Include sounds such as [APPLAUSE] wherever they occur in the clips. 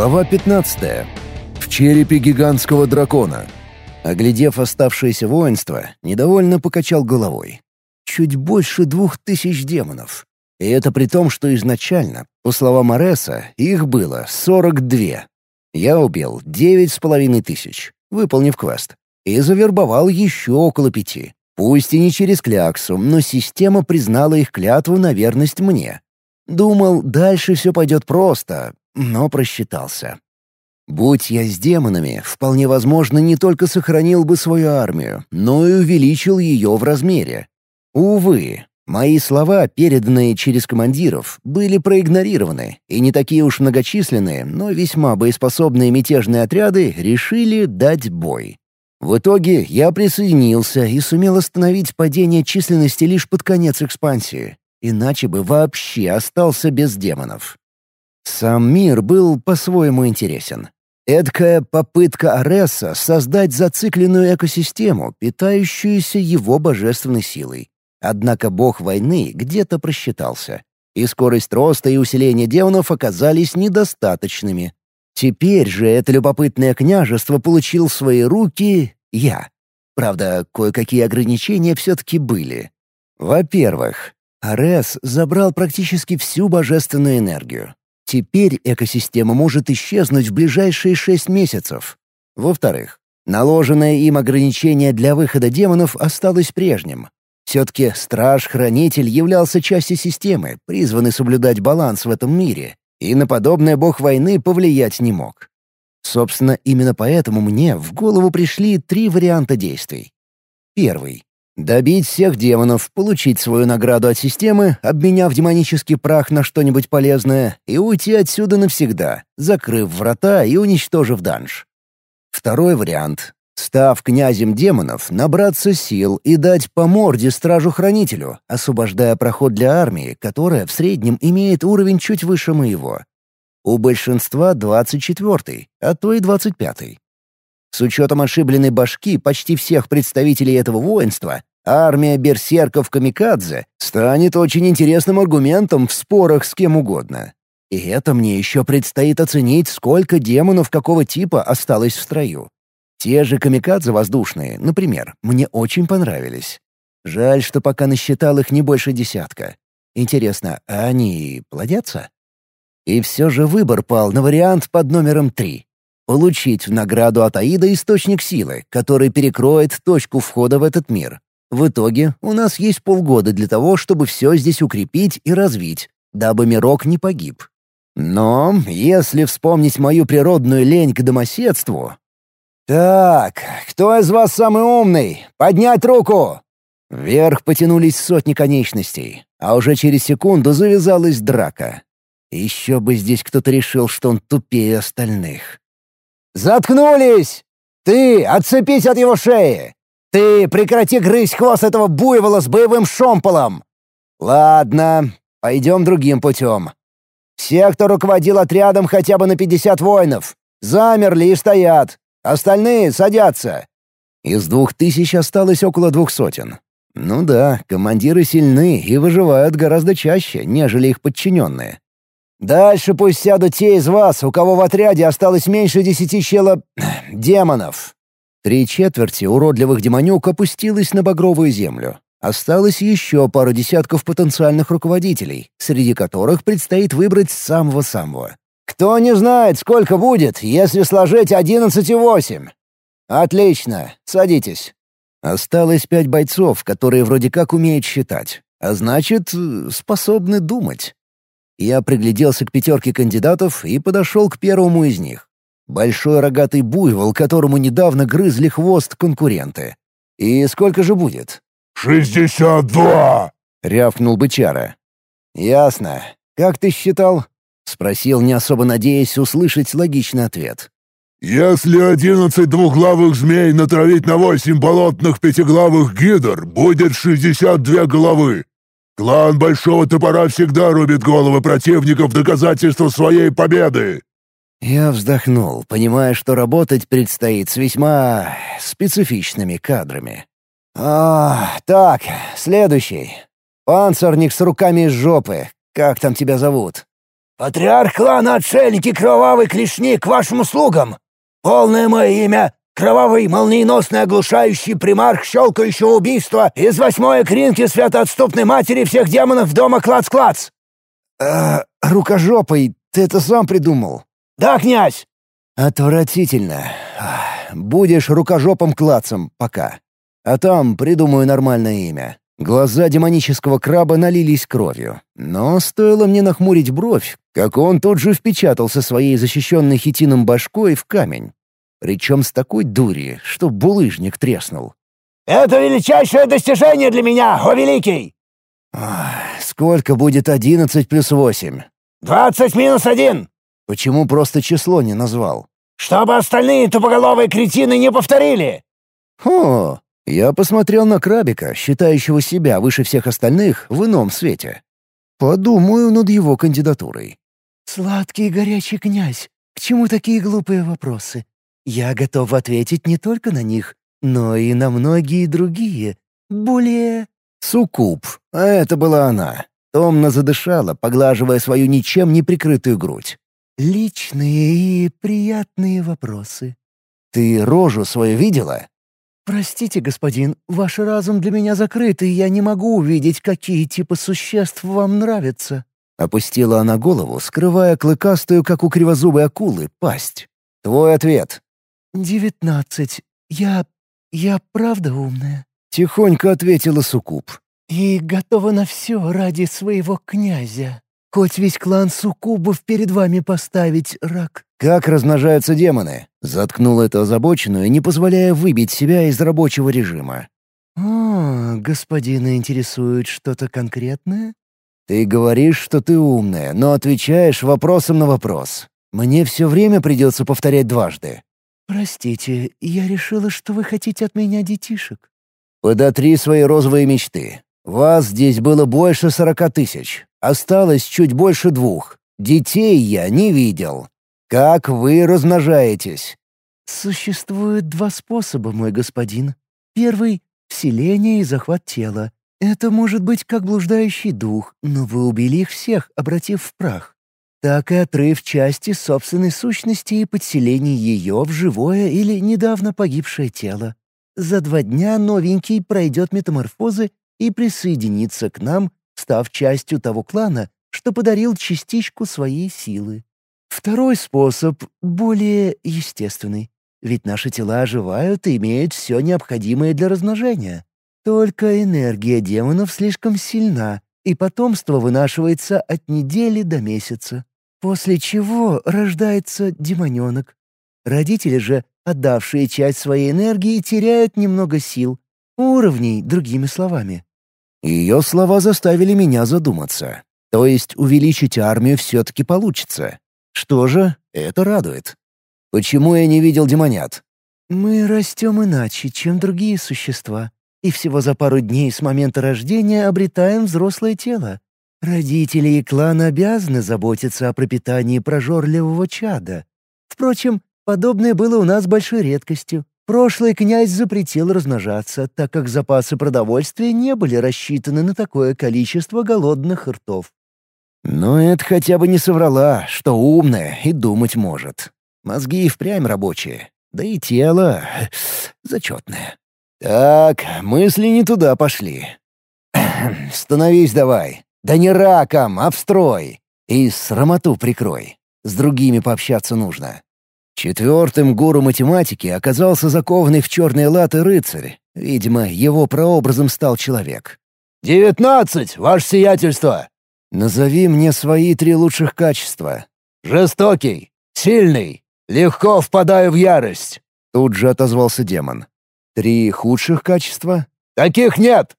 Глава 15. В черепе гигантского дракона. Оглядев оставшееся воинство, недовольно покачал головой. Чуть больше двух тысяч демонов. И это при том, что изначально, по словам Ареса, их было 42. Я убил девять с половиной тысяч, выполнив квест, и завербовал еще около пяти. Пусть и не через кляксу, но система признала их клятву на верность мне. Думал, дальше все пойдет просто, но просчитался. Будь я с демонами, вполне возможно, не только сохранил бы свою армию, но и увеличил ее в размере. Увы, мои слова, переданные через командиров, были проигнорированы, и не такие уж многочисленные, но весьма боеспособные мятежные отряды решили дать бой. В итоге я присоединился и сумел остановить падение численности лишь под конец экспансии, иначе бы вообще остался без демонов. Сам мир был по-своему интересен. Эдкая попытка Ареса создать зацикленную экосистему, питающуюся его божественной силой. Однако бог войны где-то просчитался, и скорость роста и усиления демонов оказались недостаточными. Теперь же это любопытное княжество получил в свои руки я. Правда, кое-какие ограничения все-таки были. Во-первых, Арес забрал практически всю божественную энергию. Теперь экосистема может исчезнуть в ближайшие шесть месяцев. Во-вторых, наложенное им ограничение для выхода демонов осталось прежним. Все-таки Страж-Хранитель являлся частью системы, призванной соблюдать баланс в этом мире, и на подобное бог войны повлиять не мог. Собственно, именно поэтому мне в голову пришли три варианта действий. Первый Добить всех демонов, получить свою награду от системы, обменяв демонический прах на что-нибудь полезное, и уйти отсюда навсегда, закрыв врата и уничтожив данж. Второй вариант. Став князем демонов, набраться сил и дать по морде стражу-хранителю, освобождая проход для армии, которая в среднем имеет уровень чуть выше моего. У большинства 24-й, а то и 25-й. С учетом ошибленной башки почти всех представителей этого воинства, армия берсерков-камикадзе станет очень интересным аргументом в спорах с кем угодно. И это мне еще предстоит оценить, сколько демонов какого типа осталось в строю. Те же камикадзе воздушные, например, мне очень понравились. Жаль, что пока насчитал их не больше десятка. Интересно, а они плодятся? И все же выбор пал на вариант под номером три. Получить в награду от Аида источник силы, который перекроет точку входа в этот мир. В итоге у нас есть полгода для того, чтобы все здесь укрепить и развить, дабы мирок не погиб. Но если вспомнить мою природную лень к домоседству... «Так, кто из вас самый умный? Поднять руку!» Вверх потянулись сотни конечностей, а уже через секунду завязалась драка. Еще бы здесь кто-то решил, что он тупее остальных. «Заткнулись! Ты отцепись от его шеи! Ты прекрати грызть хвост этого буйвола с боевым шомполом! Ладно, пойдем другим путем. Все, кто руководил отрядом хотя бы на 50 воинов, замерли и стоят. Остальные садятся. Из двух тысяч осталось около двух сотен. Ну да, командиры сильны и выживают гораздо чаще, нежели их подчиненные. Дальше пусть сядут те из вас, у кого в отряде осталось меньше десяти чела... [CLEARS THROAT] демонов». Три четверти уродливых демонюк опустилась на багровую землю. Осталось еще пару десятков потенциальных руководителей, среди которых предстоит выбрать самого-самого. «Кто не знает, сколько будет, если сложить одиннадцать и восемь?» «Отлично, садитесь». Осталось пять бойцов, которые вроде как умеют считать, а значит, способны думать. Я пригляделся к пятерке кандидатов и подошел к первому из них. Большой рогатый буйвол, которому недавно грызли хвост конкуренты. «И сколько же будет?» «Шестьдесят два!» — рявкнул бычара. «Ясно. Как ты считал?» — спросил, не особо надеясь услышать логичный ответ. «Если одиннадцать двухглавых змей натравить на восемь болотных пятиглавых гидр, будет шестьдесят две головы. Клан Большого Топора всегда рубит головы противников в доказательство своей победы!» Я вздохнул, понимая, что работать предстоит с весьма специфичными кадрами. «А, так, следующий. Панцирник с руками из жопы. Как там тебя зовут?» Патриарх клана Отшельники Кровавый Клешник к вашим услугам! Полное мое имя — Кровавый молниеносный оглушающий примарх щелкающего убийства из восьмой кринки святоотступной матери всех демонов дома Клац-Клац!» «Э, рукожопый, ты это сам придумал?» «Да, князь!» «Отвратительно. Будешь рукожопом клацем пока. А там придумаю нормальное имя. Глаза демонического краба налились кровью. Но стоило мне нахмурить бровь, как он тут же впечатался своей защищенной хитином башкой в камень. Причем с такой дури, что булыжник треснул. «Это величайшее достижение для меня, о великий!» «Сколько будет одиннадцать плюс восемь?» «Двадцать минус один!» «Почему просто число не назвал?» «Чтобы остальные тупоголовые кретины не повторили!» «Хо, я посмотрел на Крабика, считающего себя выше всех остальных в ином свете. Подумаю над его кандидатурой. «Сладкий и горячий князь, к чему такие глупые вопросы? Я готов ответить не только на них, но и на многие другие, более...» Суккуб, а это была она. Томно задышала, поглаживая свою ничем не прикрытую грудь. «Личные и приятные вопросы». «Ты рожу свою видела?» «Простите, господин, ваш разум для меня закрыт, и я не могу увидеть, какие типы существ вам нравятся». Опустила она голову, скрывая клыкастую, как у кривозубой акулы, пасть. «Твой ответ». «Девятнадцать. Я... я правда умная?» Тихонько ответила Сукуб. «И готова на все ради своего князя. Хоть весь клан Сукубов перед вами поставить, рак». «Как размножаются демоны?» Заткнул эту озабоченную, не позволяя выбить себя из рабочего режима. «О, господина интересует что-то конкретное?» «Ты говоришь, что ты умная, но отвечаешь вопросом на вопрос. Мне все время придется повторять дважды». «Простите, я решила, что вы хотите от меня детишек». «Подотри свои розовые мечты. Вас здесь было больше сорока тысяч. Осталось чуть больше двух. Детей я не видел. Как вы размножаетесь?» «Существует два способа, мой господин. Первый — вселение и захват тела. Это может быть как блуждающий дух, но вы убили их всех, обратив в прах. Так и отрыв части собственной сущности и подселение ее в живое или недавно погибшее тело. За два дня новенький пройдет метаморфозы и присоединится к нам, став частью того клана, что подарил частичку своей силы. Второй способ более естественный. Ведь наши тела оживают и имеют все необходимое для размножения. Только энергия демонов слишком сильна, и потомство вынашивается от недели до месяца. После чего рождается демоненок. Родители же, отдавшие часть своей энергии, теряют немного сил. Уровней, другими словами. Ее слова заставили меня задуматься. То есть увеличить армию все-таки получится. Что же, это радует. Почему я не видел демонят? Мы растем иначе, чем другие существа, и всего за пару дней с момента рождения обретаем взрослое тело. Родители и клан обязаны заботиться о пропитании прожорливого чада. Впрочем, подобное было у нас большой редкостью. Прошлый князь запретил размножаться, так как запасы продовольствия не были рассчитаны на такое количество голодных ртов. Но это хотя бы не соврала, что умная и думать может. Мозги и впрямь рабочие, да и тело [SNIFFS] зачетное. Так, мысли не туда пошли. [CLEARS THROAT] Становись давай. Да не раком, а в строй. И срамоту прикрой. С другими пообщаться нужно. Четвертым гуру математики оказался закованный в черные латы рыцарь. Видимо, его прообразом стал человек. «Девятнадцать, ваше сиятельство!» Назови мне свои три лучших качества. Жестокий, сильный, легко впадаю в ярость. Тут же отозвался демон. Три худших качества? Таких нет.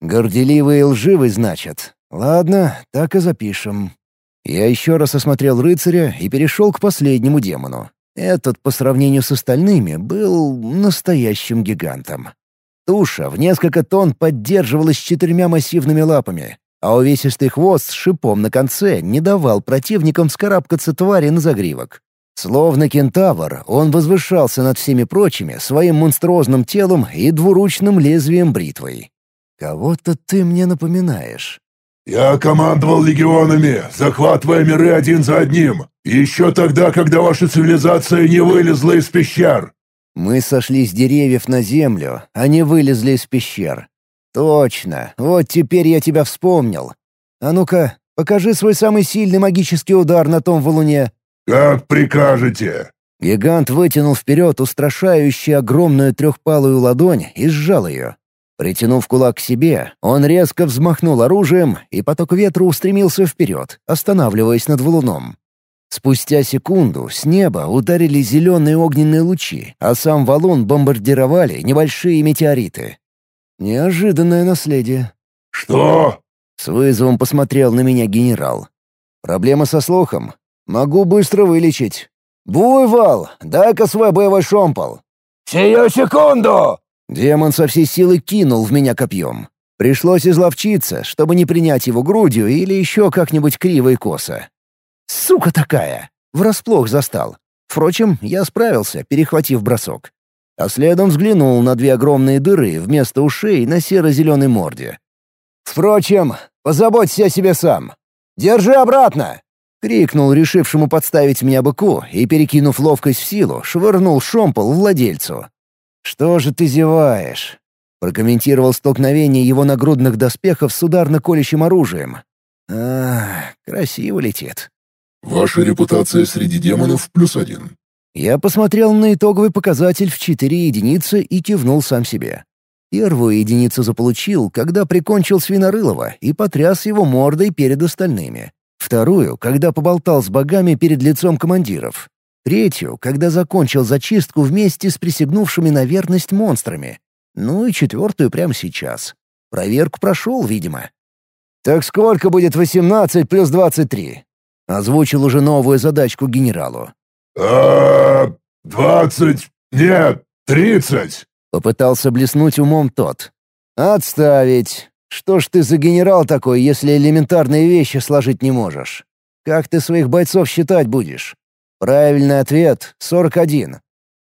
Горделивый и лживый, значит. Ладно, так и запишем. Я еще раз осмотрел рыцаря и перешел к последнему демону. Этот, по сравнению с остальными, был настоящим гигантом. Туша в несколько тонн поддерживалась четырьмя массивными лапами, а увесистый хвост с шипом на конце не давал противникам скарабкаться твари на загривок. Словно кентавр, он возвышался над всеми прочими своим монструозным телом и двуручным лезвием бритвой. «Кого-то ты мне напоминаешь». Я командовал легионами, захватывая миры один за одним, еще тогда, когда ваша цивилизация не вылезла из пещер». Мы сошли с деревьев на землю, а не вылезли из пещер. «Точно, вот теперь я тебя вспомнил. А ну-ка, покажи свой самый сильный магический удар на том валуне». «Как прикажете». Гигант вытянул вперед устрашающую огромную трехпалую ладонь и сжал ее. Притянув кулак к себе, он резко взмахнул оружием, и поток ветра устремился вперед, останавливаясь над валуном. Спустя секунду с неба ударили зеленые огненные лучи, а сам валун бомбардировали небольшие метеориты. Неожиданное наследие. «Что?» — с вызовом посмотрел на меня генерал. «Проблема со слухом. Могу быстро вылечить. Буйвол, дай-ка свой боевой шомпол». «Сию секунду!» Демон со всей силы кинул в меня копьем. Пришлось изловчиться, чтобы не принять его грудью или еще как-нибудь криво и косо. Сука такая! Врасплох застал. Впрочем, я справился, перехватив бросок. А следом взглянул на две огромные дыры вместо ушей на серо-зеленой морде. «Впрочем, позаботься о себе сам. Держи обратно!» — крикнул решившему подставить меня быку и, перекинув ловкость в силу, швырнул шомпол владельцу. «Что же ты зеваешь?» — прокомментировал столкновение его нагрудных доспехов с ударно-колющим оружием. «А, красиво летит». Ваша репутация среди демонов плюс один. Я посмотрел на итоговый показатель в четыре единицы и кивнул сам себе. Первую единицу заполучил, когда прикончил Свинорылова и потряс его мордой перед остальными. Вторую, когда поболтал с богами перед лицом командиров. Третью, когда закончил зачистку вместе с присягнувшими на верность монстрами. Ну и четвертую прямо сейчас. Проверку прошел, видимо. «Так сколько будет восемнадцать плюс двадцать три?» Озвучил уже новую задачку генералу. а двадцать... нет, тридцать!» Попытался блеснуть умом тот. «Отставить. Что ж ты за генерал такой, если элементарные вещи сложить не можешь? Как ты своих бойцов считать будешь? Правильный ответ — сорок один.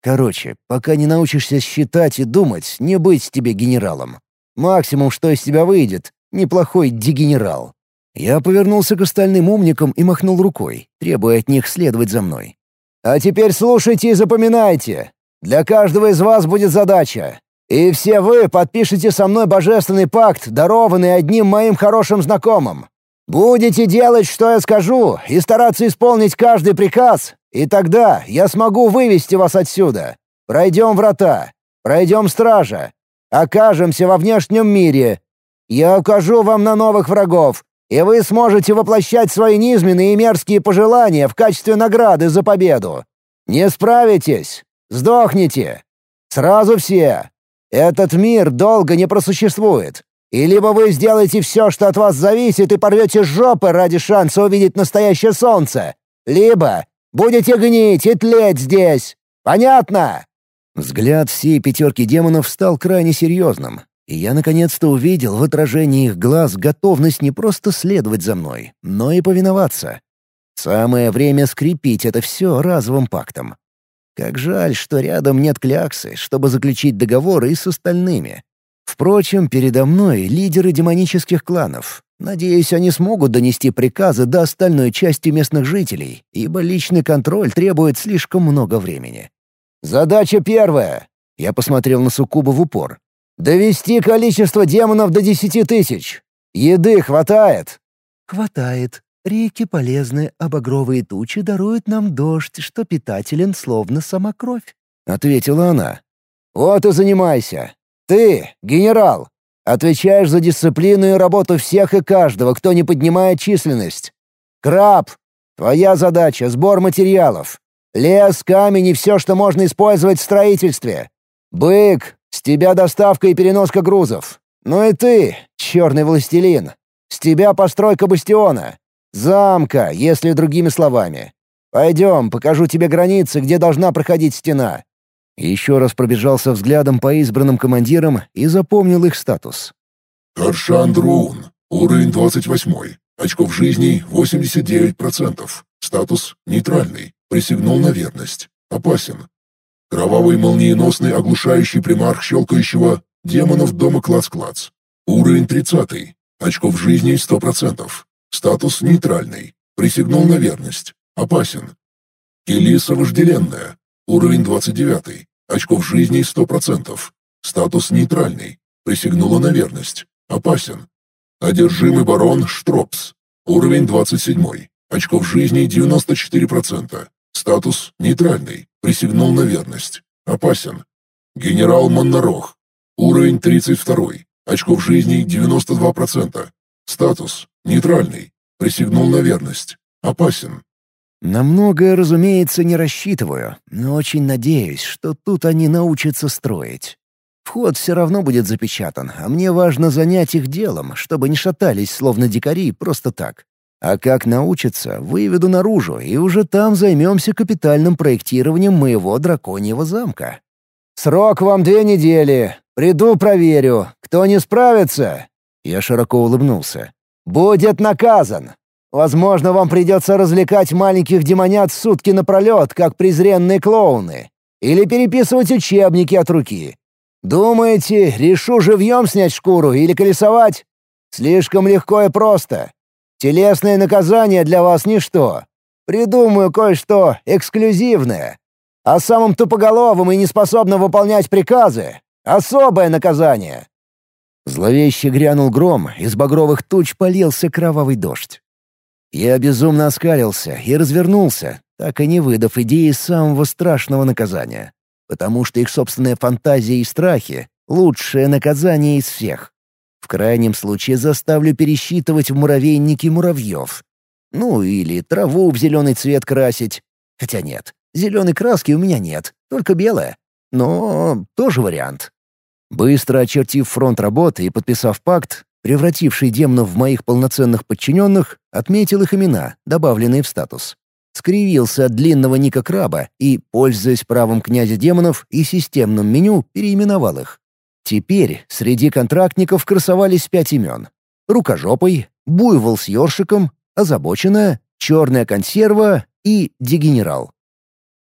Короче, пока не научишься считать и думать, не быть тебе генералом. Максимум, что из тебя выйдет — неплохой дегенерал. Я повернулся к остальным умникам и махнул рукой, требуя от них следовать за мной. «А теперь слушайте и запоминайте. Для каждого из вас будет задача. И все вы подпишете со мной божественный пакт, дарованный одним моим хорошим знакомым. Будете делать, что я скажу, и стараться исполнить каждый приказ, и тогда я смогу вывести вас отсюда. Пройдем врата, пройдем стража, окажемся во внешнем мире. Я укажу вам на новых врагов, и вы сможете воплощать свои низменные и мерзкие пожелания в качестве награды за победу. Не справитесь? Сдохните. Сразу все. Этот мир долго не просуществует. И либо вы сделаете все, что от вас зависит, и порвете жопы ради шанса увидеть настоящее солнце, либо будете гнить и тлеть здесь. Понятно?» Взгляд всей пятерки демонов стал крайне серьезным, и я наконец-то увидел в отражении их глаз готовность не просто следовать за мной, но и повиноваться. Самое время скрепить это все разовым пактом. Как жаль, что рядом нет кляксы, чтобы заключить договор и с остальными. Впрочем, передо мной лидеры демонических кланов. Надеюсь, они смогут донести приказы до остальной части местных жителей, ибо личный контроль требует слишком много времени. «Задача первая!» Я посмотрел на Сукуба в упор. «Довести количество демонов до десяти тысяч. Еды хватает?» «Хватает. Реки полезны, а багровые тучи даруют нам дождь, что питателен, словно сама кровь», — ответила она. «Вот и занимайся. Ты, генерал, отвечаешь за дисциплину и работу всех и каждого, кто не поднимает численность. Краб, твоя задача — сбор материалов. Лес, камень и все, что можно использовать в строительстве. Бык, с тебя доставка и переноска грузов. Ну и ты, черный властелин. С тебя постройка бастиона. Замка, если другими словами. Пойдем, покажу тебе границы, где должна проходить стена». Еще раз пробежался взглядом по избранным командирам и запомнил их статус. Каршан Друун. Уровень 28. Очков жизни 89%. Статус нейтральный. Присягнул на верность. Опасен. Кровавый молниеносный оглушающий примарх щелкающего демонов дома Клац-Клац. Уровень 30. Очков жизни 100%. Статус нейтральный. Присягнул на верность. Опасен. Келиса вожделенная. Уровень 29. Очков жизни 100%. Статус нейтральный. Присягнула на верность. Опасен. Одержимый барон Штропс. Уровень 27. Очков жизни 94%. Статус нейтральный. Присягнул на верность. Опасен. Генерал Моннорох. Уровень 32. Очков жизни 92%. Статус нейтральный. Присягнул на верность. Опасен. На многое, разумеется, не рассчитываю, но очень надеюсь, что тут они научатся строить. Вход все равно будет запечатан, а мне важно занять их делом, чтобы не шатались, словно дикари, просто так. А как научатся, выведу наружу, и уже там займемся капитальным проектированием моего драконьего замка. «Срок вам две недели. Приду, проверю. Кто не справится...» Я широко улыбнулся. «Будет наказан. Возможно, вам придется развлекать маленьких демонят сутки напролет, как презренные клоуны. Или переписывать учебники от руки. Думаете, решу живьем снять шкуру или колесовать? Слишком легко и просто. Телесное наказание для вас ничто. Придумаю кое-что эксклюзивное. А самым тупоголовым и неспособным выполнять приказы — особое наказание. Зловеще грянул гром, из багровых туч полился кровавый дождь. Я безумно оскалился и развернулся, так и не выдав идеи самого страшного наказания потому что их собственная фантазия и страхи — лучшее наказание из всех. В крайнем случае заставлю пересчитывать в муравейнике муравьев. Ну, или траву в зеленый цвет красить. Хотя нет, зеленой краски у меня нет, только белая. Но тоже вариант. Быстро очертив фронт работы и подписав пакт, превративший демонов в моих полноценных подчиненных, отметил их имена, добавленные в статус скривился от длинного ника краба и, пользуясь правом князя демонов и системным меню, переименовал их. Теперь среди контрактников красовались пять имен. Рукожопый, буйвол с ёршиком, озабоченная, черная консерва и дегенерал.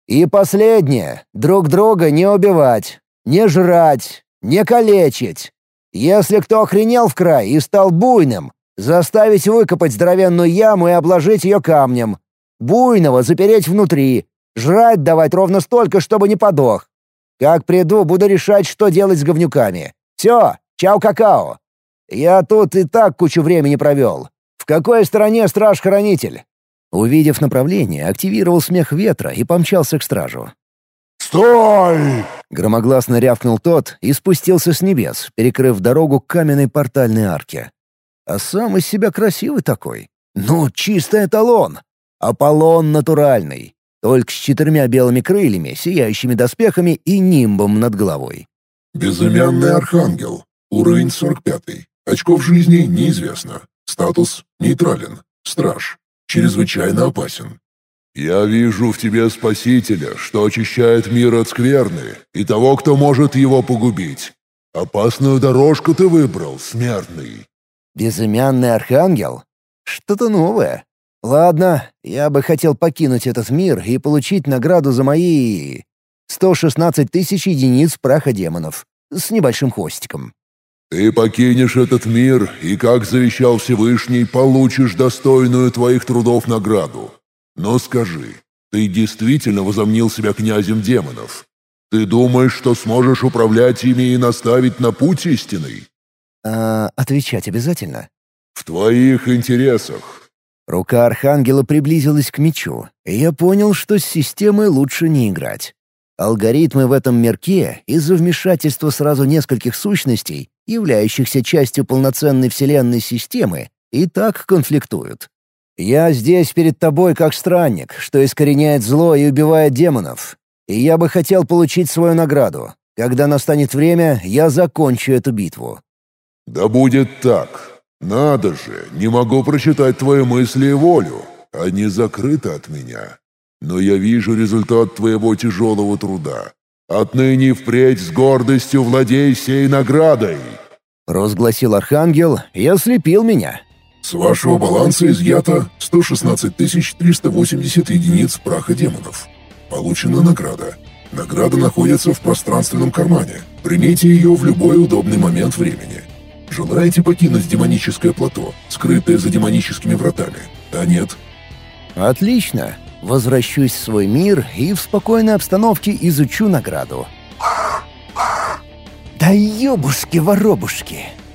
И последнее — друг друга не убивать, не жрать, не калечить. Если кто охренел в край и стал буйным, заставить выкопать здоровенную яму и обложить ее камнем, Буйного запереть внутри, жрать давать ровно столько, чтобы не подох. Как приду, буду решать, что делать с говнюками. Все, чао-какао. Я тут и так кучу времени провел. В какой стороне страж-хранитель?» Увидев направление, активировал смех ветра и помчался к стражу. «Стой!» — громогласно рявкнул тот и спустился с небес, перекрыв дорогу к каменной портальной арке. А сам из себя красивый такой. Ну, чистый эталон. Аполлон натуральный, только с четырьмя белыми крыльями, сияющими доспехами и нимбом над головой. Безымянный архангел. Уровень 45. Очков жизни неизвестно. Статус нейтрален. Страж. Чрезвычайно опасен. «Я вижу в тебе спасителя, что очищает мир от скверны, и того, кто может его погубить. Опасную дорожку ты выбрал, смертный». «Безымянный архангел? Что-то новое. Ладно, я бы хотел покинуть этот мир и получить награду за мои... 116 тысяч единиц праха демонов. С небольшим хвостиком. «Ты покинешь этот мир, и, как завещал Всевышний, получишь достойную твоих трудов награду. Но скажи, ты действительно возомнил себя князем демонов? Ты думаешь, что сможешь управлять ими и наставить на путь истинный?» «А отвечать обязательно?» «В твоих интересах. Рука Архангела приблизилась к мечу, и я понял, что с системой лучше не играть. Алгоритмы в этом мирке из-за вмешательства сразу нескольких сущностей, являющихся частью полноценной вселенной системы, и так конфликтуют. Я здесь перед тобой как странник, что искореняет зло и убивает демонов. И я бы хотел получить свою награду. Когда настанет время, я закончу эту битву. «Да будет так», «Надо же, не могу прочитать твои мысли и волю. Они закрыты от меня. Но я вижу результат твоего тяжелого труда. Отныне впредь с гордостью владей сей наградой!» Разгласил Архангел и ослепил меня. «С вашего баланса изъято 116 380 единиц праха демонов. Получена награда. Награда находится в пространственном кармане. Примите ее в любой удобный момент времени. Желаете покинуть демоническое плато, скрытое за демоническими вратами? Да нет? Отлично. Возвращусь в свой мир и в спокойной обстановке изучу награду. Да ёбушки-воробушки!